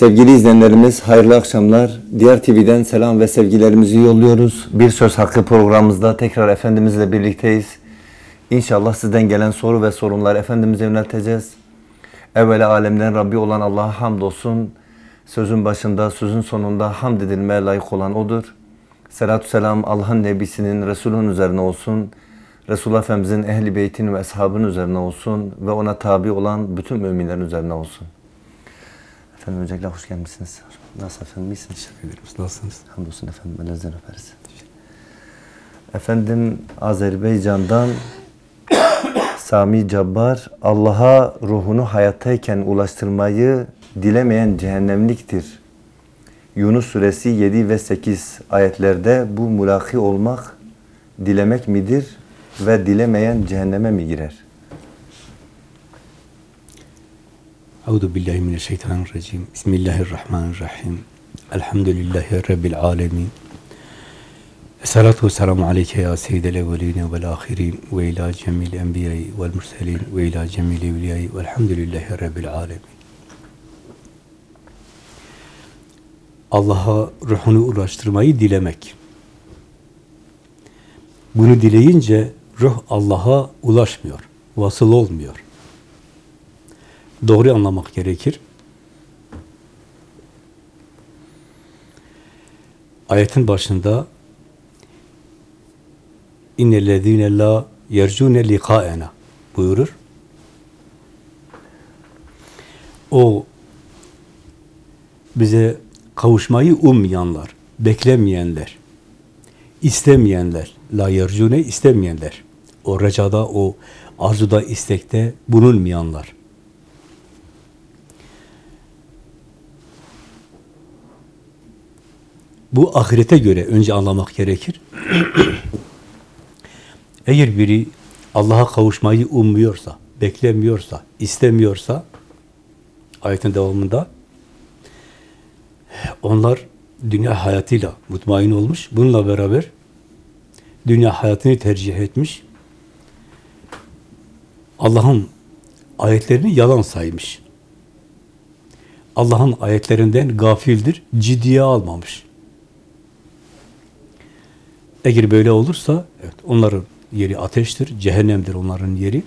Sevgili izleyenlerimiz hayırlı akşamlar. Diğer TV'den selam ve sevgilerimizi yolluyoruz. Bir Söz Hakkı programımızda tekrar Efendimizle birlikteyiz. İnşallah sizden gelen soru ve sorunları Efendimiz'e yönelteceğiz. Evvela alemden Rabbi olan Allah'a hamdolsun. Sözün başında, sözün sonunda hamd edilmeye layık olan O'dur. Selatü selam Allah'ın Nebisinin, Resul'ün üzerine olsun. Resulullah Efendimizin ehli beytin ve eshabının üzerine olsun. Ve ona tabi olan bütün müminlerin üzerine olsun. Efendim öncelikle hoş gelmişsiniz. Nasıl efendim? İyisiniz? Teşekkür ederim. Nasılsınız? Hamdolsun efendim. Ellerinizden öperiz. Efendim Azerbaycan'dan Sami Cabbar Allah'a ruhunu hayattayken ulaştırmayı dilemeyen cehennemliktir. Yunus suresi 7 ve 8 ayetlerde bu mulaki olmak dilemek midir ve dilemeyen cehenneme mi girer? Euzu billahi mineşşeytanirracim. Bismillahirrahmanirrahim. Elhamdülillahi rabbil alamin. Esselatu vesselamu aleyke ya seyyidel evveline vel ahirin ve ila cemil enbiyayı vel murselin ve ila cemil evliyayı velhamdülillahi rabbil alamin. Allah'a ruhunu ulaştırmayı dilemek. Bunu dileyince ruh Allah'a ulaşmıyor, vasıl olmuyor. Doğru anlamak gerekir. Ayetin başında innellezîne la yercûne liqâena buyurur. O bize kavuşmayı ummayanlar, beklemeyenler, istemeyenler, la yercûne istemeyenler, o recada, o arzuda, istekte bulunmayanlar. Bu ahirete göre önce anlamak gerekir. Eğer biri Allah'a kavuşmayı ummuyorsa, beklemiyorsa, istemiyorsa, ayetin devamında onlar dünya hayatıyla mutmain olmuş. Bununla beraber dünya hayatını tercih etmiş. Allah'ın ayetlerini yalan saymış. Allah'ın ayetlerinden gafildir, ciddiye almamış. Eğer böyle olursa, evet, onların yeri ateştir, cehennemdir onların yeri.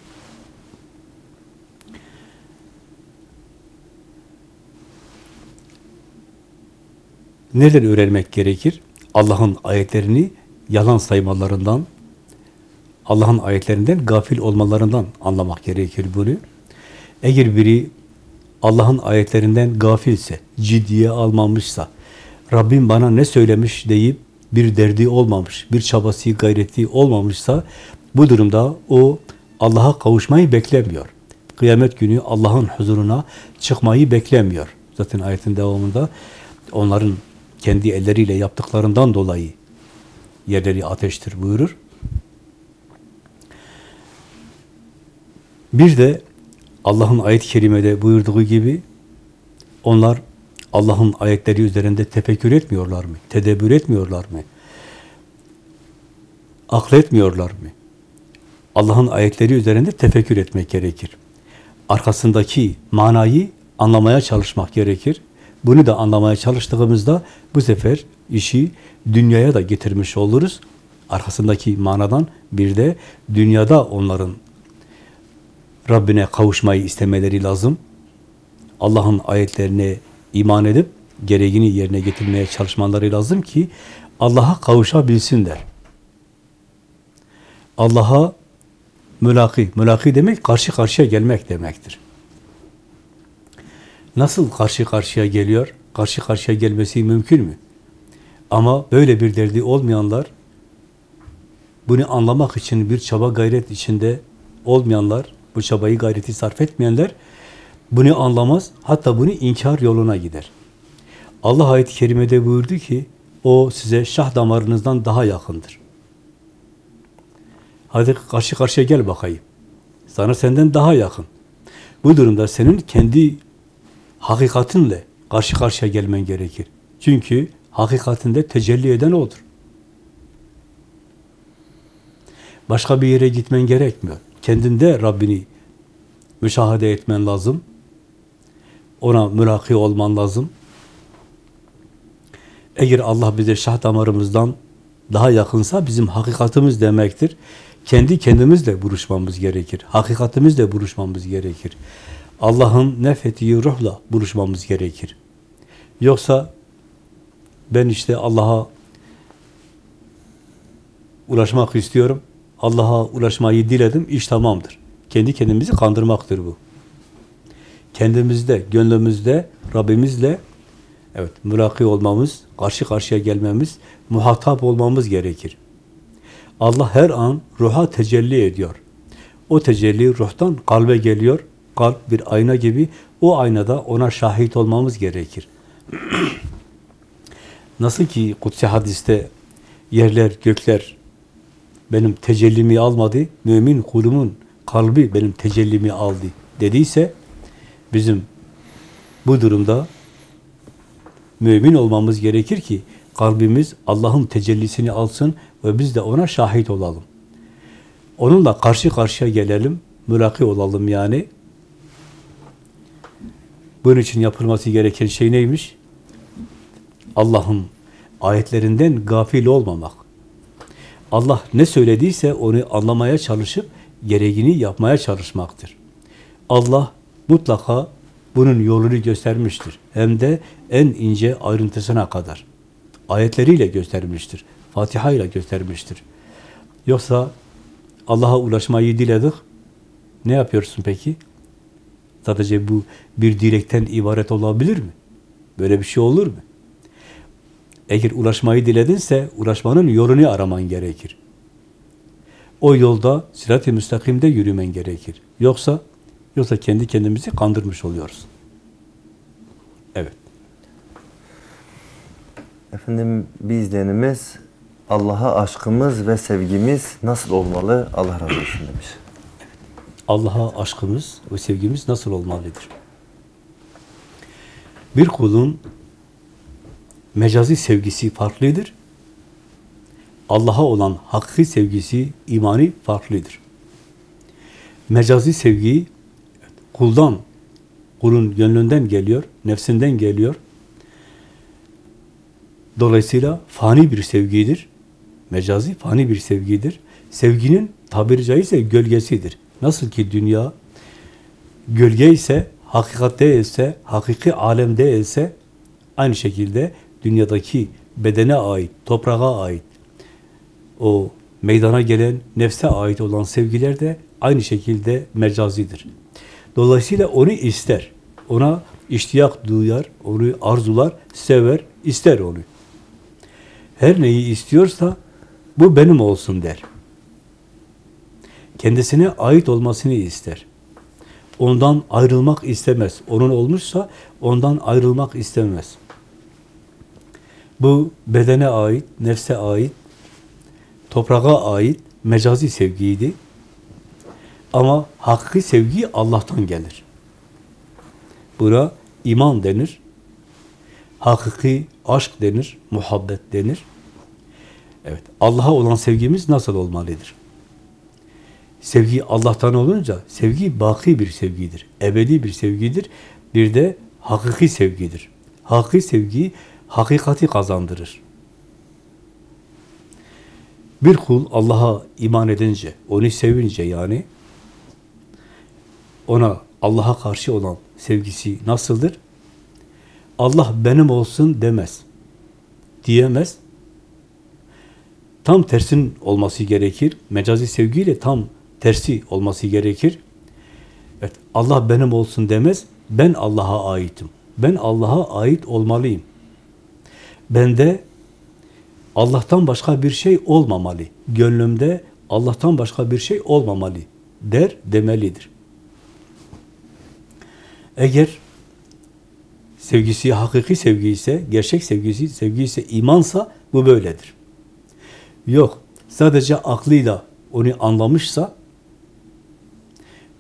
Nereden öğrenmek gerekir? Allah'ın ayetlerini yalan saymalarından, Allah'ın ayetlerinden gafil olmalarından anlamak gerekir bunu. Eğer biri Allah'ın ayetlerinden gafilse, ciddiye almamışsa, Rabbim bana ne söylemiş deyip bir derdi olmamış, bir çabası, gayreti olmamışsa bu durumda o Allah'a kavuşmayı beklemiyor. Kıyamet günü Allah'ın huzuruna çıkmayı beklemiyor. Zaten ayetin devamında onların kendi elleriyle yaptıklarından dolayı yerleri ateştir buyurur. Bir de Allah'ın ayet-i kerimede buyurduğu gibi onlar Allah'ın ayetleri üzerinde tefekkür etmiyorlar mı? Tedebbür etmiyorlar mı? Akletmiyorlar mı? Allah'ın ayetleri üzerinde tefekkür etmek gerekir. Arkasındaki manayı anlamaya çalışmak gerekir. Bunu da anlamaya çalıştığımızda bu sefer işi dünyaya da getirmiş oluruz. Arkasındaki manadan bir de dünyada onların Rabbine kavuşmayı istemeleri lazım. Allah'ın ayetlerine iman edip gereğini yerine getirmeye çalışmaları lazım ki Allah'a kavuşabilsinler. Allah'a mülaki, mülaki demek karşı karşıya gelmek demektir. Nasıl karşı karşıya geliyor? Karşı karşıya gelmesi mümkün mü? Ama böyle bir derdi olmayanlar, bunu anlamak için bir çaba gayret içinde olmayanlar, bu çabayı gayreti sarf etmeyenler, bunu anlamaz, hatta bunu inkar yoluna gider. Allah ayet-i kerimede buyurdu ki, o size şah damarınızdan daha yakındır. Hadi karşı karşıya gel bakayım. Sana senden daha yakın. Bu durumda senin kendi hakikatinle karşı karşıya gelmen gerekir. Çünkü hakikatinde tecelli eden odur. Başka bir yere gitmen gerekmiyor. Kendinde Rabbini müşahede etmen lazım. Ona mülaki olman lazım. Eğer Allah bize şah damarımızdan daha yakınsa bizim hakikatimiz demektir. Kendi kendimizle buluşmamız gerekir. Hakikatimizle buluşmamız gerekir. Allah'ın nefettiği ruhla buluşmamız gerekir. Yoksa ben işte Allah'a ulaşmak istiyorum. Allah'a ulaşmayı diledim, iş tamamdır. Kendi kendimizi kandırmaktır bu. Kendimizde, gönlümüzde, Rabbimizle evet mülaki olmamız, karşı karşıya gelmemiz, muhatap olmamız gerekir. Allah her an ruha tecelli ediyor. O tecelli ruhtan kalbe geliyor. Kalp bir ayna gibi. O aynada ona şahit olmamız gerekir. Nasıl ki kutsi hadiste yerler, gökler benim tecellimi almadı, mümin kulumun kalbi benim tecellimi aldı dediyse bizim bu durumda mümin olmamız gerekir ki kalbimiz Allah'ın tecellisini alsın ve biz de ona şahit olalım. Onunla karşı karşıya gelelim, mülaki olalım yani. Bunun için yapılması gereken şey neymiş? Allah'ın ayetlerinden gafil olmamak. Allah ne söylediyse onu anlamaya çalışıp gereğini yapmaya çalışmaktır. Allah mutlaka bunun yolunu göstermiştir. Hem de en ince ayrıntısına kadar. Ayetleriyle göstermiştir. Fatiha ile göstermiştir. Yoksa Allah'a ulaşmayı diledik. Ne yapıyorsun peki? Sadece bu bir dilekten ibaret olabilir mi? Böyle bir şey olur mu? Eğer ulaşmayı diledinse ulaşmanın yolunu araman gerekir. O yolda sirat-i müstakimde yürümen gerekir. Yoksa yoksa kendi kendimizi kandırmış oluyoruz. Evet. Efendim bir izleyenimiz Allah'a aşkımız ve sevgimiz nasıl olmalı? Allah razı olsun demiş. Allah'a aşkımız ve sevgimiz nasıl olmalıdır? Bir kulun mecazi sevgisi farklıdır. Allah'a olan hakiki sevgisi, imani farklıdır. Mecazi sevgi kuldan, kulun gönlünden geliyor, nefsinden geliyor. Dolayısıyla fani bir sevgidir. Mecazi fani bir sevgidir. Sevginin tabiri caizse gölgesidir. Nasıl ki dünya gölge ise, hakikatte ise, hakiki alemde ise aynı şekilde dünyadaki bedene ait, toprağa ait, o meydana gelen nefse ait olan sevgiler de aynı şekilde mecazidir. Dolayısıyla onu ister. Ona iştiyak duyar, onu arzular, sever, ister onu. Her neyi istiyorsa bu benim olsun der. Kendisine ait olmasını ister. Ondan ayrılmak istemez. Onun olmuşsa ondan ayrılmak istemez. Bu bedene ait, nefse ait, toprağa ait mecazi sevgiydi. Ama hakiki sevgi Allah'tan gelir. Buna iman denir. Hakiki aşk denir, muhabbet denir. Evet, Allah'a olan sevgimiz nasıl olmalıdır? Sevgi Allah'tan olunca sevgi baki bir sevgidir. Ebedi bir sevgidir. Bir de hakiki sevgidir. Hakiki sevgi hakikati kazandırır. Bir kul Allah'a iman edince, onu sevince yani ona Allah'a karşı olan sevgisi nasıldır? Allah benim olsun demez. Diyemez. Tam tersin olması gerekir. Mecazi sevgiyle tam tersi olması gerekir. Evet, Allah benim olsun demez. Ben Allah'a aitim. Ben Allah'a ait olmalıyım. Bende Allah'tan başka bir şey olmamalı. Gönlümde Allah'tan başka bir şey olmamalı der demelidir. Eğer sevgisi hakiki sevgi ise, gerçek sevgisi, sevgi ise imansa bu böyledir. Yok, sadece aklıyla onu anlamışsa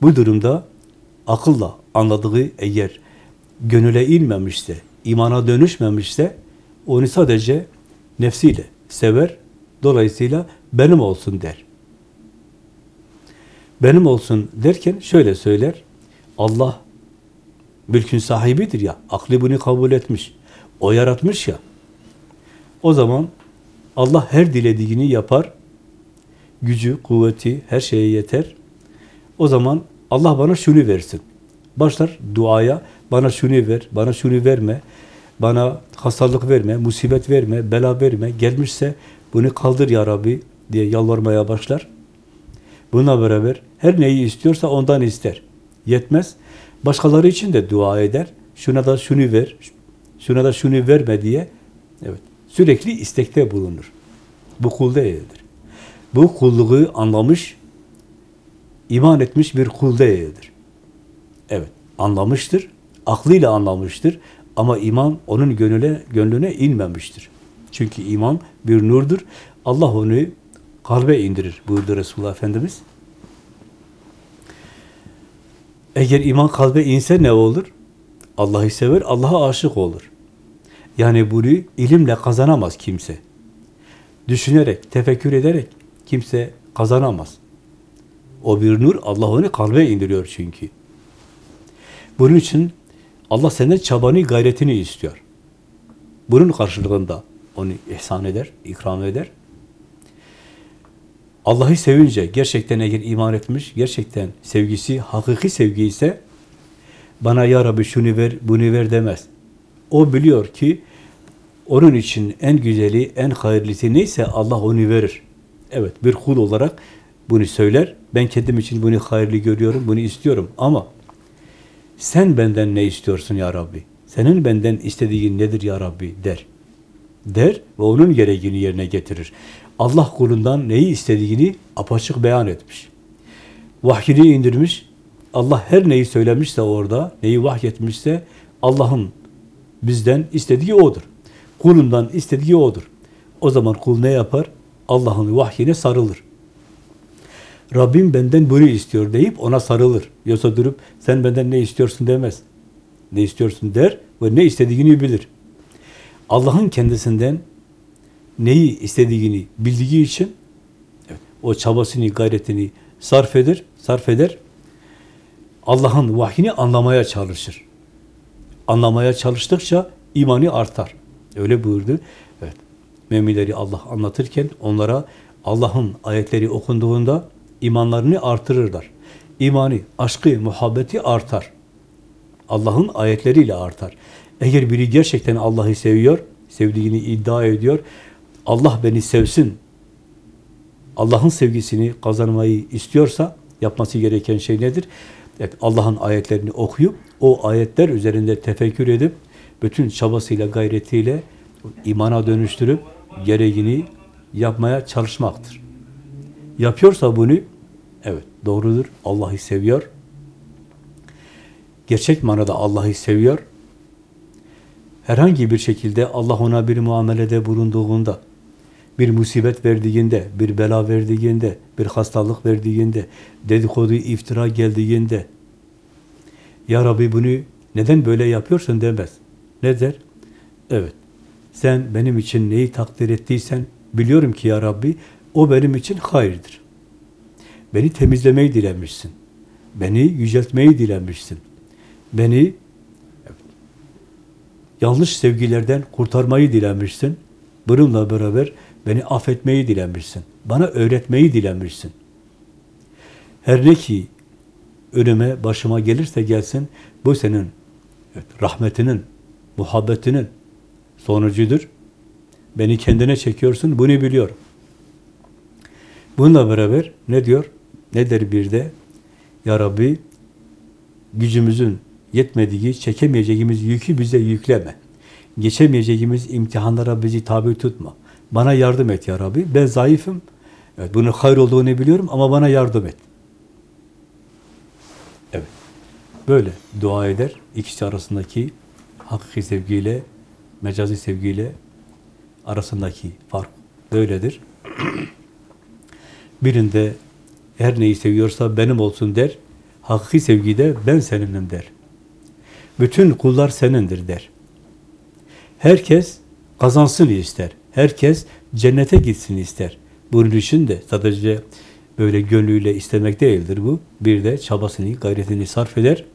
bu durumda akılla anladığı eğer gönüle inmemişse, imana dönüşmemişse onu sadece nefsiyle sever. Dolayısıyla benim olsun der. Benim olsun derken şöyle söyler. Allah mülkün sahibidir ya. Aklı bunu kabul etmiş. O yaratmış ya. O zaman Allah her dilediğini yapar. Gücü, kuvveti, her şeye yeter. O zaman Allah bana şunu versin. Başlar duaya, bana şunu ver, bana şunu verme, bana hastalık verme, musibet verme, bela verme, gelmişse bunu kaldır ya Rabbi diye yalvarmaya başlar. Bununla beraber her neyi istiyorsa ondan ister. Yetmez. Başkaları için de dua eder. Şuna da şunu ver, şuna da şunu verme diye evet sürekli istekte bulunur. Bu kul değildir. Bu kulluğu anlamış, iman etmiş bir kul değildir. Evet, anlamıştır, aklıyla anlamıştır ama iman onun gönlüne, gönlüne inmemiştir. Çünkü iman bir nurdur. Allah onu kalbe indirir buyurdu Resulullah Efendimiz. Eğer iman kalbe inse ne olur? Allah'ı sever, Allah'a aşık olur. Yani bunu ilimle kazanamaz kimse. Düşünerek, tefekkür ederek kimse kazanamaz. O bir nur, Allah onu kalbe indiriyor çünkü. Bunun için Allah senden çabanı, gayretini istiyor. Bunun karşılığında onu ihsan eder, ikram eder. Allah'ı sevince, gerçekten eğer iman etmiş, gerçekten sevgisi, hakiki sevgi ise bana ya Rabbi şunu ver, bunu ver demez. O biliyor ki onun için en güzeli, en hayırlısı neyse Allah onu verir. Evet, bir kul olarak bunu söyler. Ben kendim için bunu hayırlı görüyorum, bunu istiyorum ama sen benden ne istiyorsun ya Rabbi? Senin benden istediğin nedir ya Rabbi der. Der ve onun gereğini yerine getirir. Allah kulundan neyi istediğini apaçık beyan etmiş. Vahyini indirmiş. Allah her neyi söylemişse orada, neyi vahyetmişse Allah'ın bizden istediği odur. Kulundan istediği odur. O zaman kul ne yapar? Allah'ın vahyine sarılır. Rabbim benden bunu istiyor deyip ona sarılır. Yoksa durup sen benden ne istiyorsun demez. Ne istiyorsun der ve ne istediğini bilir. Allah'ın kendisinden neyi istediğini bildiği için evet, o çabasını, gayretini sarf eder, sarf eder. Allah'ın vahyini anlamaya çalışır. Anlamaya çalıştıkça imani artar. Öyle buyurdu. Evet. Müminleri Allah anlatırken onlara Allah'ın ayetleri okunduğunda imanlarını artırırlar. İmanı, aşkı, muhabbeti artar. Allah'ın ayetleriyle artar. Eğer biri gerçekten Allah'ı seviyor, sevdiğini iddia ediyor, Allah beni sevsin, Allah'ın sevgisini kazanmayı istiyorsa yapması gereken şey nedir? Evet, Allah'ın ayetlerini okuyup, o ayetler üzerinde tefekkür edip, bütün çabasıyla, gayretiyle imana dönüştürüp, gereğini yapmaya çalışmaktır. Yapıyorsa bunu, evet doğrudur, Allah'ı seviyor. Gerçek manada Allah'ı seviyor. Herhangi bir şekilde Allah ona bir muamelede bulunduğunda, bir musibet verdiğinde, bir bela verdiğinde, bir hastalık verdiğinde, dedikodu, iftira geldiğinde, Ya Rabbi bunu neden böyle yapıyorsun demez. Ne der? Evet, sen benim için neyi takdir ettiysen, biliyorum ki Ya Rabbi, o benim için hayırdır. Beni temizlemeyi dilemişsin. Beni yüceltmeyi dilemişsin. Beni yanlış sevgilerden kurtarmayı dilemişsin. Bununla beraber beni affetmeyi dilemişsin. Bana öğretmeyi dilemişsin. Her ne ki önüme, başıma gelirse gelsin, bu senin evet, rahmetinin, muhabbetinin sonucudur. Beni kendine çekiyorsun, bunu biliyorum. Bununla beraber ne diyor? Ne der bir de? Ya Rabbi, gücümüzün yetmediği, çekemeyeceğimiz yükü bize yükleme. Geçemeyeceğimiz imtihanlara bizi tabi tutma. Bana yardım et ya Rabbi. Ben zayıfım. Evet, bunun hayır olduğunu biliyorum ama bana yardım et. Evet. Böyle dua eder. İkisi arasındaki hakiki sevgiyle, mecazi sevgiyle arasındaki fark böyledir. Birinde her neyi seviyorsa benim olsun der. Hakiki sevgide ben seninim der. Bütün kullar senindir der. Herkes kazansın ister. Herkes cennete gitsin ister. Bunun için de sadece böyle gönlüyle istemek değildir bu. Bir de çabasını, gayretini sarf eder.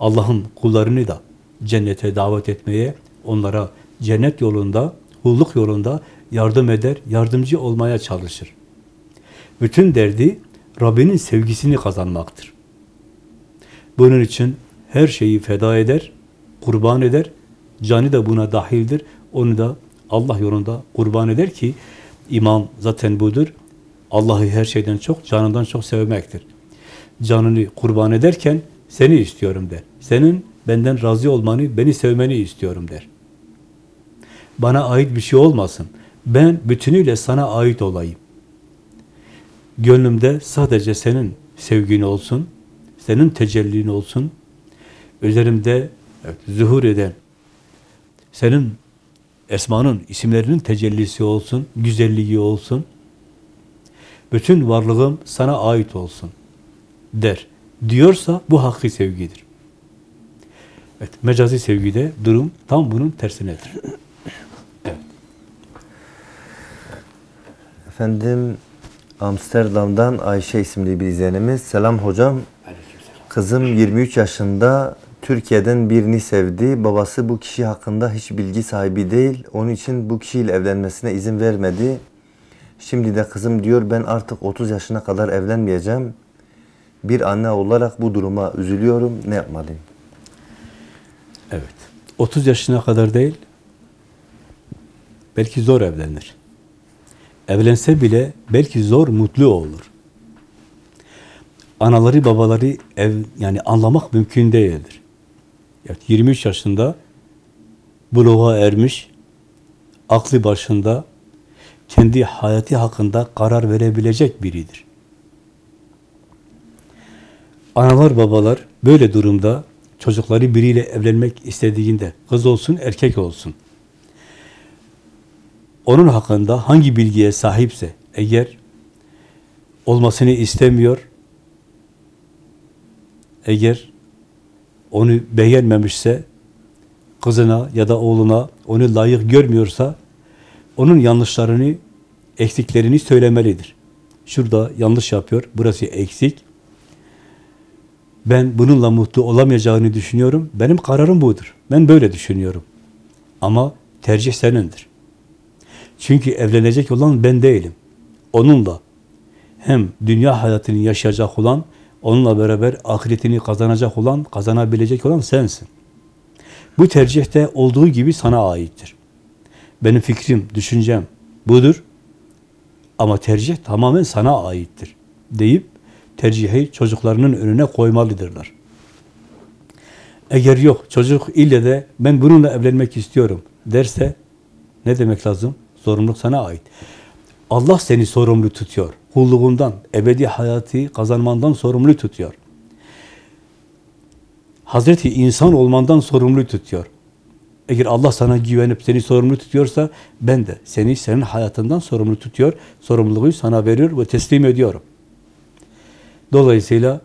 Allah'ın kullarını da cennete davet etmeye, onlara cennet yolunda kulluk yolunda yardım eder, yardımcı olmaya çalışır. Bütün derdi Rabbinin sevgisini kazanmaktır. Bunun için her şeyi feda eder, kurban eder. Canı da buna dahildir. Onu da Allah yolunda kurban eder ki iman zaten budur. Allah'ı her şeyden çok, canından çok sevmektir. Canını kurban ederken seni istiyorum der. Senin benden razı olmanı, beni sevmeni istiyorum der. Bana ait bir şey olmasın. Ben bütünüyle sana ait olayım. Gönlümde sadece senin sevgin olsun, senin tecellin olsun. Üzerimde evet, zuhur eden, senin esmanın, isimlerinin tecellisi olsun, güzelliği olsun. Bütün varlığım sana ait olsun der. Diyorsa bu hakkı sevgidir. Evet, mecazi sevgide durum tam bunun tersinedir. Efendim Amsterdam'dan Ayşe isimli bir izleyenimiz. Selam hocam. Kızım 23 yaşında Türkiye'den birini sevdi. Babası bu kişi hakkında hiç bilgi sahibi değil. Onun için bu kişiyle evlenmesine izin vermedi. Şimdi de kızım diyor ben artık 30 yaşına kadar evlenmeyeceğim. Bir anne olarak bu duruma üzülüyorum. Ne yapmalıyım? Evet. 30 yaşına kadar değil, belki zor evlenir. Evlense bile belki zor mutlu olur. Anaları babaları ev, yani anlamak mümkün değildir. Evet, 23 yaşında buluğa ermiş, aklı başında, kendi hayatı hakkında karar verebilecek biridir. Analar babalar böyle durumda çocukları biriyle evlenmek istediğinde kız olsun erkek olsun onun hakkında hangi bilgiye sahipse eğer olmasını istemiyor eğer onu beğenmemişse kızına ya da oğluna onu layık görmüyorsa onun yanlışlarını eksiklerini söylemelidir. Şurada yanlış yapıyor, burası eksik. Ben bununla mutlu olamayacağını düşünüyorum. Benim kararım budur. Ben böyle düşünüyorum. Ama tercih senindir. Çünkü evlenecek olan ben değilim. Onunla hem dünya hayatını yaşayacak olan, onunla beraber ahiretini kazanacak olan, kazanabilecek olan sensin. Bu tercih de olduğu gibi sana aittir. Benim fikrim, düşüncem budur. Ama tercih tamamen sana aittir. Deyip tercihi çocuklarının önüne koymalıdırlar. Eğer yok, çocuk ille de ben bununla evlenmek istiyorum derse ne demek lazım? Sorumluluk sana ait. Allah seni sorumlu tutuyor. Kulluğundan, ebedi hayatı kazanmandan sorumlu tutuyor. Hazreti insan olmandan sorumlu tutuyor. Eğer Allah sana güvenip seni sorumlu tutuyorsa ben de seni senin hayatından sorumlu tutuyor. Sorumluluğu sana veriyor ve teslim ediyorum. Dolayısıyla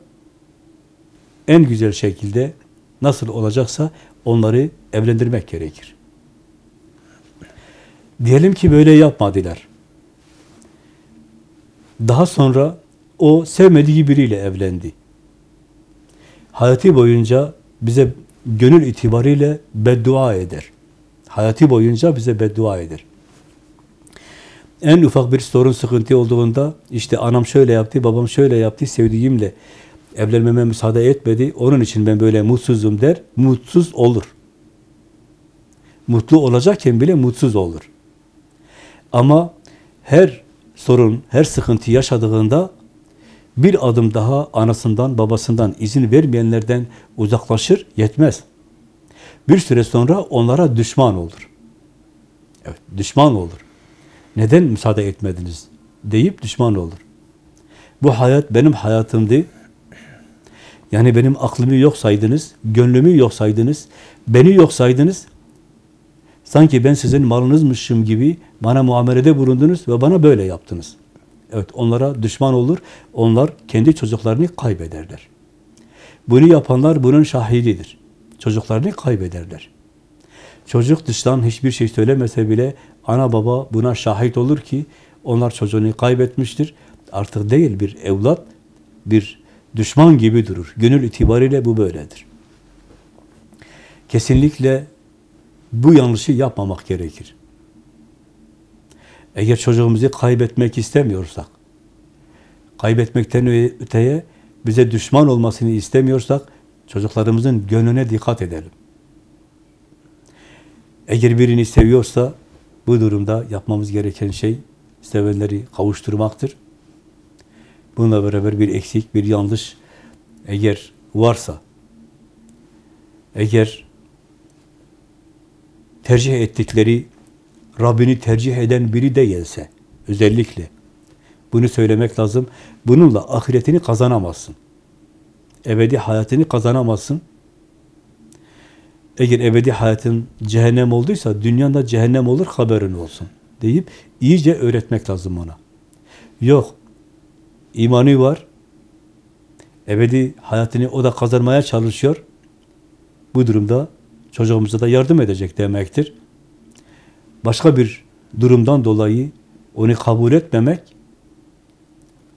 en güzel şekilde nasıl olacaksa onları evlendirmek gerekir. Diyelim ki böyle yapmadılar. Daha sonra o sevmediği biriyle evlendi. Hayatı boyunca bize gönül itibariyle beddua eder. Hayatı boyunca bize beddua eder. En ufak bir sorun, sıkıntı olduğunda işte anam şöyle yaptı, babam şöyle yaptı, sevdiğimle evlenmeme müsaade etmedi, onun için ben böyle mutsuzum der, mutsuz olur. Mutlu olacakken bile mutsuz olur. Ama her sorun, her sıkıntı yaşadığında bir adım daha anasından, babasından izin vermeyenlerden uzaklaşır, yetmez. Bir süre sonra onlara düşman olur. Evet, düşman olur. Neden müsaade etmediniz? deyip düşman olur. Bu hayat benim hayatımdı. Yani benim aklımı yok saydınız, gönlümü yok saydınız, beni yok saydınız. Sanki ben sizin malınızmışım gibi bana muamelede bulundunuz ve bana böyle yaptınız. Evet, onlara düşman olur. Onlar kendi çocuklarını kaybederler. Bunu yapanlar bunun şahididir. Çocuklarını kaybederler. Çocuk dıştan hiçbir şey söylemese bile ana baba buna şahit olur ki onlar çocuğunu kaybetmiştir. Artık değil bir evlat, bir düşman gibi durur. Gönül itibariyle bu böyledir. Kesinlikle bu yanlışı yapmamak gerekir. Eğer çocuğumuzu kaybetmek istemiyorsak, kaybetmekten öteye bize düşman olmasını istemiyorsak, çocuklarımızın gönlüne dikkat edelim. Eğer birini seviyorsa, bu durumda yapmamız gereken şey, sevenleri kavuşturmaktır. Bununla beraber bir eksik, bir yanlış eğer varsa, eğer tercih ettikleri Rabbini tercih eden biri değilse, özellikle bunu söylemek lazım. Bununla ahiretini kazanamazsın. Ebedi hayatını kazanamazsın. Eğer ebedi hayatın cehennem olduysa, dünyanda cehennem olur, haberin olsun deyip iyice öğretmek lazım ona. Yok, imanı var, ebedi hayatını o da kazanmaya çalışıyor. Bu durumda çocuğumuza da yardım edecek demektir. Başka bir durumdan dolayı onu kabul etmemek,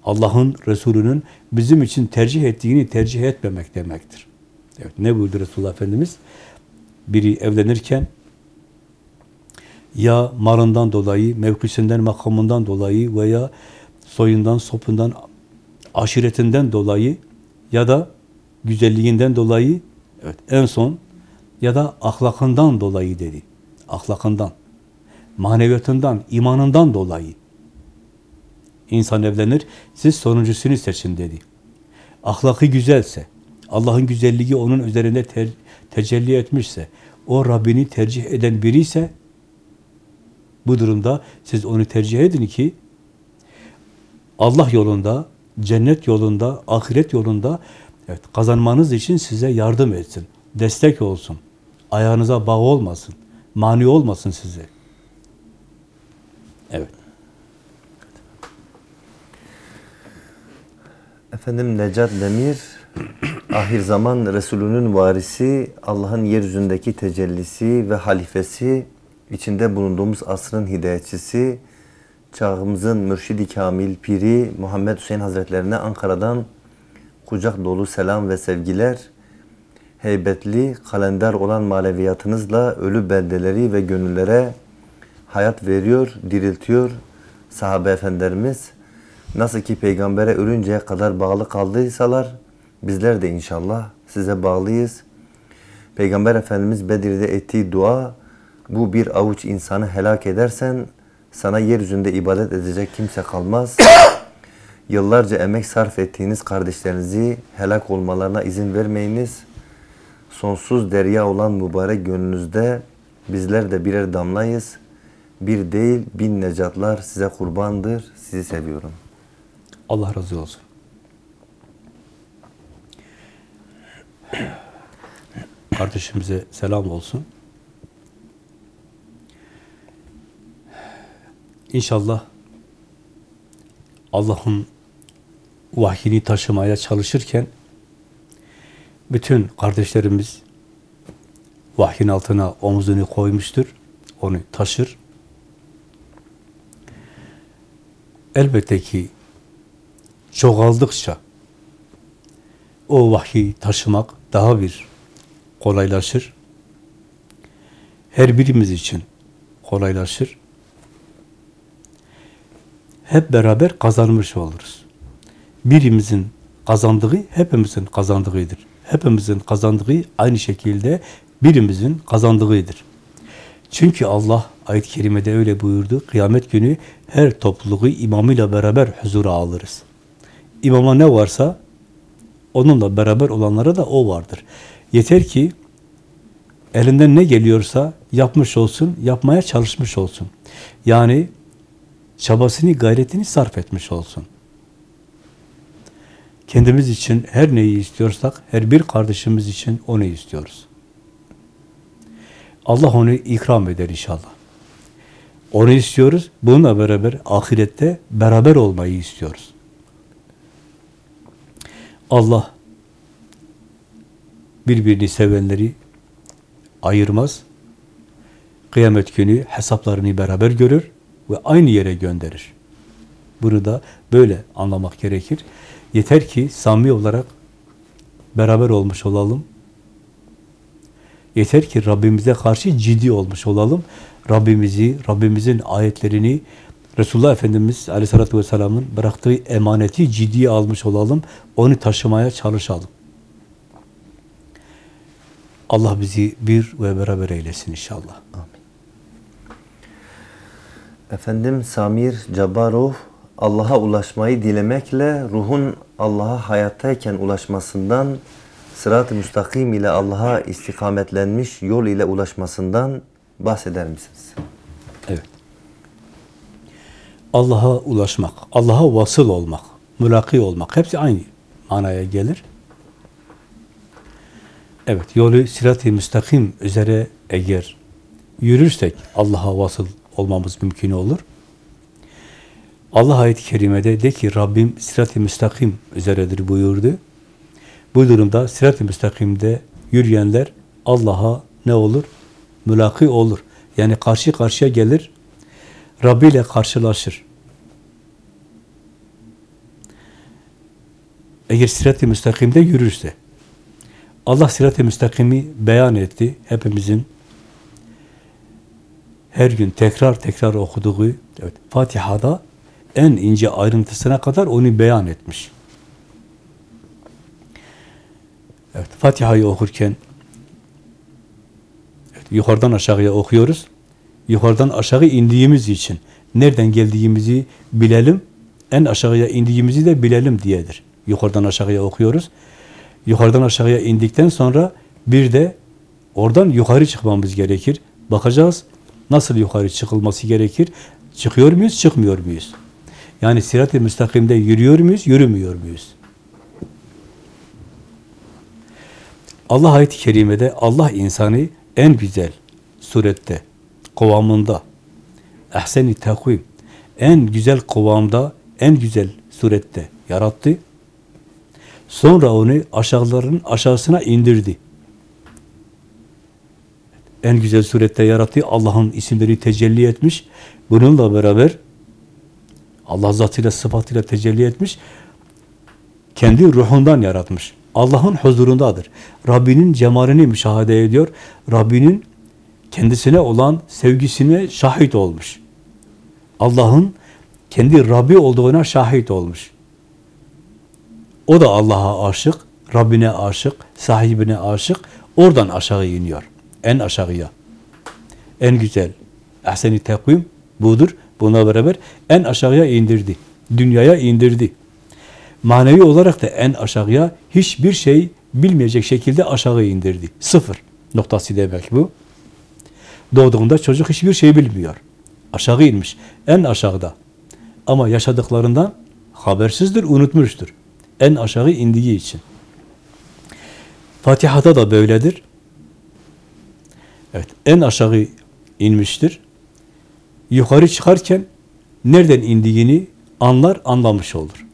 Allah'ın, Resulünün bizim için tercih ettiğini tercih etmemek demektir. Evet, ne buyurdu Resulullah Efendimiz? Biri evlenirken ya malından dolayı, mevkisinden, makamından dolayı veya soyundan, sopundan, aşiretinden dolayı ya da güzelliğinden dolayı, evet en son ya da ahlakından dolayı dedi. Ahlakından, maneviyatından, imanından dolayı. İnsan evlenir, siz sonuncusunu seçin dedi. Ahlakı güzelse, Allah'ın güzelliği onun üzerinde ter, tecelli etmişse, o Rabbini tercih eden biri ise, bu durumda siz onu tercih edin ki, Allah yolunda, cennet yolunda, ahiret yolunda evet, kazanmanız için size yardım etsin, destek olsun, ayağınıza bağ olmasın, mani olmasın size. Evet. Efendim Necat Demir, ahir zaman Resulünün varisi, Allah'ın yeryüzündeki tecellisi ve halifesi, içinde bulunduğumuz asrın hidayetçisi, çağımızın mürşidi kamil piri Muhammed Hüseyin Hazretlerine Ankara'dan kucak dolu selam ve sevgiler. Heybetli, kalender olan maneviyatınızla ölü beldeleri ve gönüllere hayat veriyor, diriltiyor sahabe efendilerimiz. Nasıl ki peygambere ölünceye kadar bağlı kaldıysalar bizler de inşallah size bağlıyız. Peygamber Efendimiz Bedir'de ettiği dua bu bir avuç insanı helak edersen sana yeryüzünde ibadet edecek kimse kalmaz. Yıllarca emek sarf ettiğiniz kardeşlerinizi helak olmalarına izin vermeyiniz. Sonsuz derya olan mübarek gönlünüzde bizler de birer damlayız. Bir değil bin necatlar size kurbandır. Sizi seviyorum. Allah razı olsun. Kardeşimize selam olsun. İnşallah Allah'ın vahyini taşımaya çalışırken bütün kardeşlerimiz vahyin altına omuzunu koymuştur. Onu taşır. Elbette ki çoğaldıkça o vahyi taşımak daha bir kolaylaşır. Her birimiz için kolaylaşır. Hep beraber kazanmış oluruz. Birimizin kazandığı hepimizin kazandığıdır. Hepimizin kazandığı aynı şekilde birimizin kazandığıdır. Çünkü Allah ayet-i kerimede öyle buyurdu. Kıyamet günü her topluluğu imamıyla beraber huzura alırız. İmama ne varsa onunla beraber olanlara da o vardır. Yeter ki elinden ne geliyorsa yapmış olsun, yapmaya çalışmış olsun. Yani çabasını, gayretini sarf etmiş olsun. Kendimiz için her neyi istiyorsak, her bir kardeşimiz için onu istiyoruz. Allah onu ikram eder inşallah. Onu istiyoruz. Bununla beraber ahirette beraber olmayı istiyoruz. Allah birbirini sevenleri ayırmaz. Kıyamet günü hesaplarını beraber görür ve aynı yere gönderir. Bunu da böyle anlamak gerekir. Yeter ki samimi olarak beraber olmuş olalım. Yeter ki Rabbimize karşı ciddi olmuş olalım. Rabbimizi, Rabbimizin ayetlerini, Resulullah Efendimiz Aleyhisselatü Vesselam'ın bıraktığı emaneti ciddiye almış olalım, onu taşımaya çalışalım. Allah bizi bir ve beraber eylesin inşallah. Efendim Samir Cabbarov Allah'a ulaşmayı dilemekle ruhun Allah'a hayattayken ulaşmasından sırat-ı müstakim ile Allah'a istikametlenmiş yol ile ulaşmasından bahseder misiniz? Evet. Allah'a ulaşmak, Allah'a vasıl olmak, mülaki olmak hepsi aynı manaya gelir. Evet, yolu sirat-i müstakim üzere eğer yürürsek Allah'a vasıl olmamız mümkün olur. Allah ayet-i kerimede de ki Rabbim sirat-i müstakim üzeredir buyurdu. Bu durumda sirat-i müstakimde yürüyenler Allah'a ne olur? Mülaki olur. Yani karşı karşıya gelir, Rabbi ile karşılaşır. Eğer sirat-i müstakimde yürürse, Allah sirat-i müstakimi beyan etti. Hepimizin her gün tekrar tekrar okuduğu, evet, Fatiha'da en ince ayrıntısına kadar onu beyan etmiş. Evet, Fatiha'yı okurken evet, yukarıdan aşağıya okuyoruz. Yukarıdan aşağı indiğimiz için nereden geldiğimizi bilelim, en aşağıya indiğimizi de bilelim diyedir. Yukarıdan aşağıya okuyoruz. Yukarıdan aşağıya indikten sonra bir de oradan yukarı çıkmamız gerekir. Bakacağız nasıl yukarı çıkılması gerekir. Çıkıyor muyuz, çıkmıyor muyuz? Yani sirat-i müstakimde yürüyor muyuz, yürümüyor muyuz? Allah ayet-i kerimede Allah insanı en güzel surette, kıvamında, ehsen-i takvim, en güzel kıvamda, en güzel surette yarattı. Sonra onu aşağıların aşağısına indirdi. En güzel surette yarattı. Allah'ın isimleri tecelli etmiş. Bununla beraber Allah zatıyla, sıfatıyla tecelli etmiş. Kendi ruhundan yaratmış. Allah'ın huzurundadır. Rabbinin cemalini müşahede ediyor. Rabbinin kendisine olan sevgisine şahit olmuş. Allah'ın kendi Rabbi olduğuna şahit olmuş. O da Allah'a aşık, Rabbine aşık, sahibine aşık. Oradan aşağı iniyor. En aşağıya. En güzel. Ahsen-i tekvim budur. Buna beraber en aşağıya indirdi. Dünyaya indirdi. Manevi olarak da en aşağıya hiçbir şey bilmeyecek şekilde aşağı indirdi. Sıfır noktası demek bu. Doğduğunda çocuk hiçbir şey bilmiyor. Aşağı inmiş. En aşağıda. Ama yaşadıklarından habersizdir, unutmuştur. En aşağı indiği için. Fatiha'da da böyledir. Evet, en aşağı inmiştir. Yukarı çıkarken nereden indiğini anlar, anlamış olur.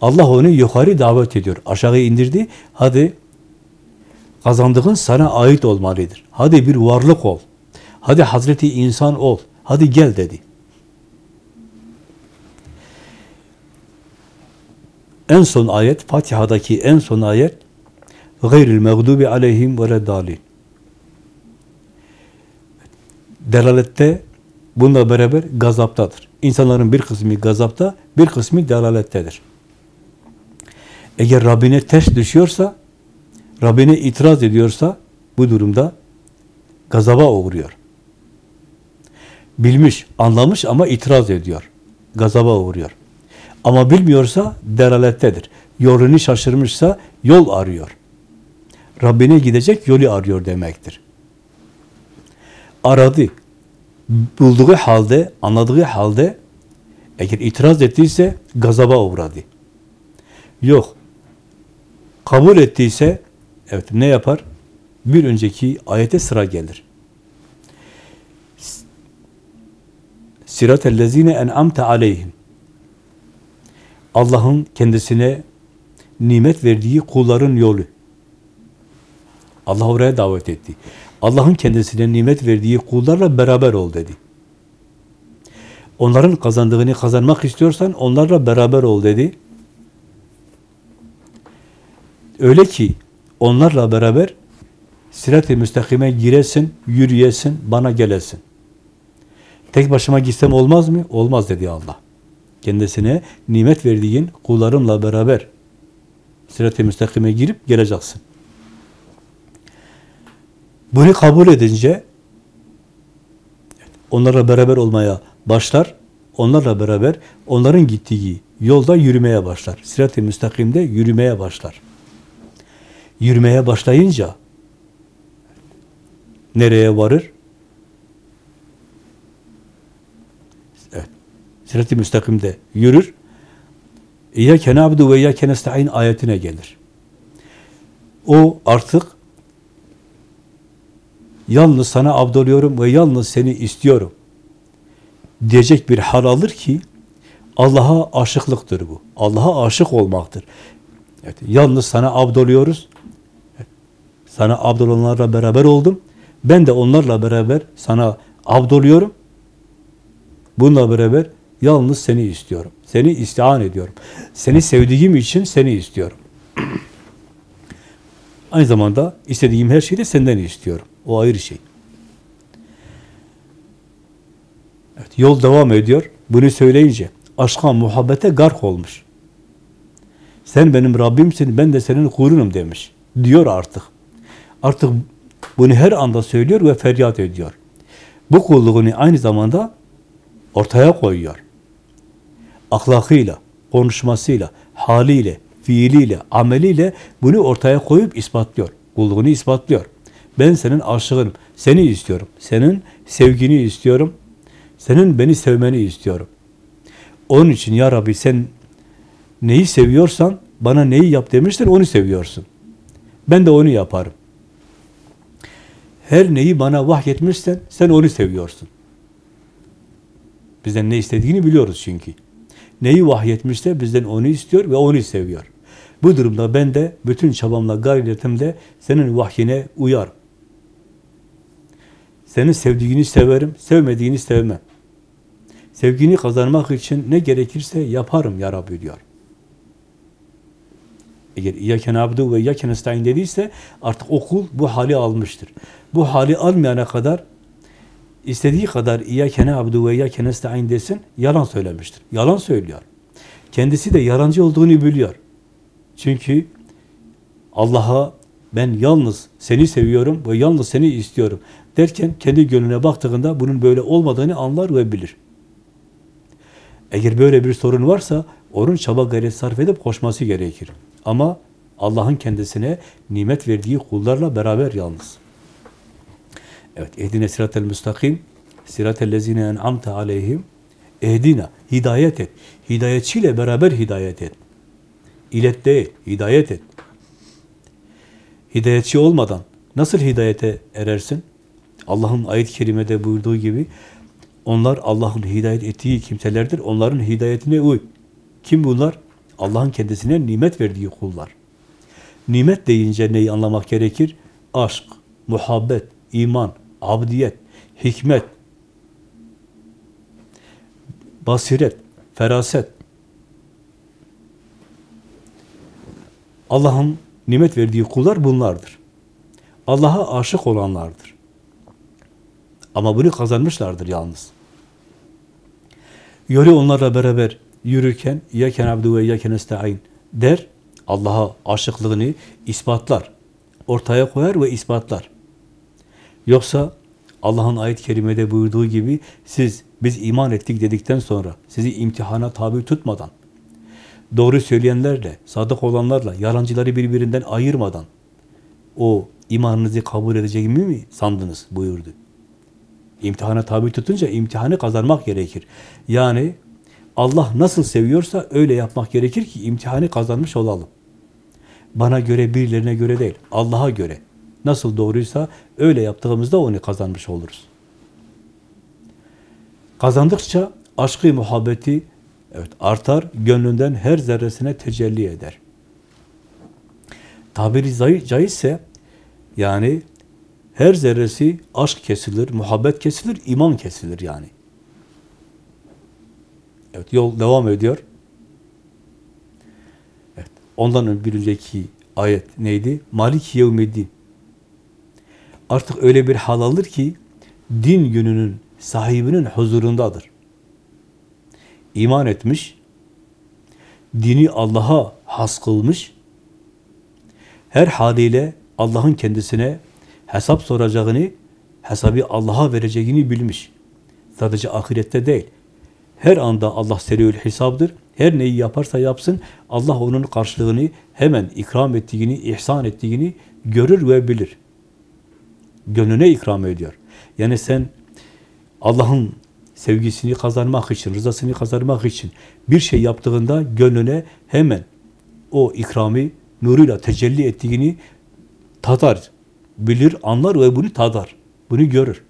Allah onu yukarı davet ediyor. Aşağı indirdi. Hadi kazandığın sana ait olmalıdır. Hadi bir varlık ol. Hadi Hazreti insan ol. Hadi gel dedi. En son ayet, Fatiha'daki en son ayet gayril mağdubi aleyhim ve reddalin. Delalette bununla beraber gazaptadır. İnsanların bir kısmı gazapta, bir kısmı delalettedir. Eğer Rabbine ters düşüyorsa, Rabbine itiraz ediyorsa bu durumda gazaba uğruyor. Bilmiş, anlamış ama itiraz ediyor. Gazaba uğruyor. Ama bilmiyorsa delalettedir. Yolunu şaşırmışsa yol arıyor. Rabbine gidecek yolu arıyor demektir. Aradı. Bulduğu halde, anladığı halde eğer itiraz ettiyse gazaba uğradı. Yok. Kabul ettiyse evet ne yapar? Bir önceki ayete sıra gelir. Sirat-ellezine en'amte aleyhim. Allah'ın kendisine nimet verdiği kulların yolu. Allah oraya davet etti. Allah'ın kendisine nimet verdiği kullarla beraber ol dedi. Onların kazandığını kazanmak istiyorsan onlarla beraber ol dedi. Öyle ki onlarla beraber sirat-i müstakime giresin, yürüyesin, bana gelesin. Tek başıma gitsem olmaz mı? Olmaz dedi Allah. Kendisine nimet verdiğin kullarınla beraber sırat-ı müstakime girip geleceksin. Bunu kabul edince onlarla beraber olmaya başlar. Onlarla beraber onların gittiği yolda yürümeye başlar. Sırat-ı müstakimde yürümeye başlar. Yürümeye başlayınca nereye varır? Evet. Sırat-ı müstakimde yürür. İyyâke na'budu ve iyyâke nesta'in ayetine gelir. O artık yalnız sana abdoluyorum ve yalnız seni istiyorum diyecek bir hal alır ki Allah'a aşıklıktır bu. Allah'a aşık olmaktır. Evet, yalnız sana abdoluyoruz. Sana abdolanlarla beraber oldum. Ben de onlarla beraber sana abdoluyorum. Bununla beraber yalnız seni istiyorum. Seni istihan ediyorum. Seni sevdiğim için seni istiyorum. Aynı zamanda istediğim her şeyi de senden istiyorum. O ayrı şey. Evet, yol devam ediyor. Bunu söyleyince aşka, muhabbete gark olmuş. Sen benim Rabbimsin, ben de senin kulunum demiş. Diyor artık. Artık bunu her anda söylüyor ve feryat ediyor. Bu kulluğunu aynı zamanda ortaya koyuyor. Ahlakıyla, konuşmasıyla, haliyle, fiiliyle, ameliyle bunu ortaya koyup ispatlıyor. Kulluğunu ispatlıyor. Ben senin aşığınım, seni istiyorum. Senin sevgini istiyorum. Senin beni sevmeni istiyorum. Onun için ya Rabbi sen neyi seviyorsan bana neyi yap demiştir onu seviyorsun. Ben de onu yaparım. Her neyi bana vahyetmişsen sen onu seviyorsun. Bizden ne istediğini biliyoruz çünkü. Neyi vahyetmişse bizden onu istiyor ve onu seviyor. Bu durumda ben de bütün çabamla, gayretimle senin vahyine uyarım. Senin sevdiğini severim, sevmediğini sevmem. Sevgini kazanmak için ne gerekirse yaparım ya Rabbi diyor. Eğer İyyâke nâbdu ve İyyâke nestaîn dediyse artık okul bu hali almıştır. Bu hali almayana kadar istediği kadar İyyâke nâbdu ve İyyâke nestaîn desin yalan söylemiştir. Yalan söylüyor. Kendisi de yalancı olduğunu biliyor. Çünkü Allah'a ben yalnız seni seviyorum ve yalnız seni istiyorum derken kendi gönlüne baktığında bunun böyle olmadığını anlar ve bilir. Eğer böyle bir sorun varsa onun çaba gayret sarf edip koşması gerekir. Ama Allah'ın kendisine nimet verdiği kullarla beraber yalnız. Evet, ehdine siratel müstakim, siratel lezine en'amte aleyhim, ehdina, hidayet et. Hidayetçiyle beraber hidayet et. İlet değil, hidayet et. Hidayetçi olmadan nasıl hidayete erersin? Allah'ın ayet-i kerimede buyurduğu gibi onlar Allah'ın hidayet ettiği kimselerdir. Onların hidayetine uy. Kim bunlar? Allah'ın kendisine nimet verdiği kullar. Nimet deyince neyi anlamak gerekir? Aşk, muhabbet, iman, abdiyet, hikmet, basiret, feraset. Allah'ın nimet verdiği kullar bunlardır. Allah'a aşık olanlardır. Ama bunu kazanmışlardır yalnız. Yolu onlarla beraber yürürken İyyâken abdü ve İyyâken esta'in der, Allah'a aşıklığını ispatlar. Ortaya koyar ve ispatlar. Yoksa Allah'ın ayet-i kerimede buyurduğu gibi siz biz iman ettik dedikten sonra sizi imtihana tabi tutmadan doğru söyleyenlerle, sadık olanlarla, yalancıları birbirinden ayırmadan o imanınızı kabul edeceğimi mi sandınız buyurdu. İmtihana tabi tutunca imtihanı kazanmak gerekir. Yani Allah nasıl seviyorsa öyle yapmak gerekir ki imtihanı kazanmış olalım. Bana göre, birilerine göre değil, Allah'a göre. Nasıl doğruysa öyle yaptığımızda onu kazanmış oluruz. Kazandıkça aşkı, muhabbeti evet, artar, gönlünden her zerresine tecelli eder. Tabiri caizse yani her zerresi aşk kesilir, muhabbet kesilir, iman kesilir yani. Evet, yol devam ediyor. Evet, ondan bir önceki ayet neydi? Malik yevmiddin. Artık öyle bir hal alır ki din gününün sahibinin huzurundadır. İman etmiş, dini Allah'a has kılmış, her haliyle Allah'ın kendisine hesap soracağını, hesabı Allah'a vereceğini bilmiş. Sadece ahirette değil. Her anda Allah seriül hesabdır. Her neyi yaparsa yapsın, Allah onun karşılığını hemen ikram ettiğini, ihsan ettiğini görür ve bilir. Gönlüne ikram ediyor. Yani sen Allah'ın sevgisini kazanmak için, rızasını kazanmak için bir şey yaptığında gönlüne hemen o ikrami nuruyla tecelli ettiğini tadar, bilir, anlar ve bunu tadar, bunu görür.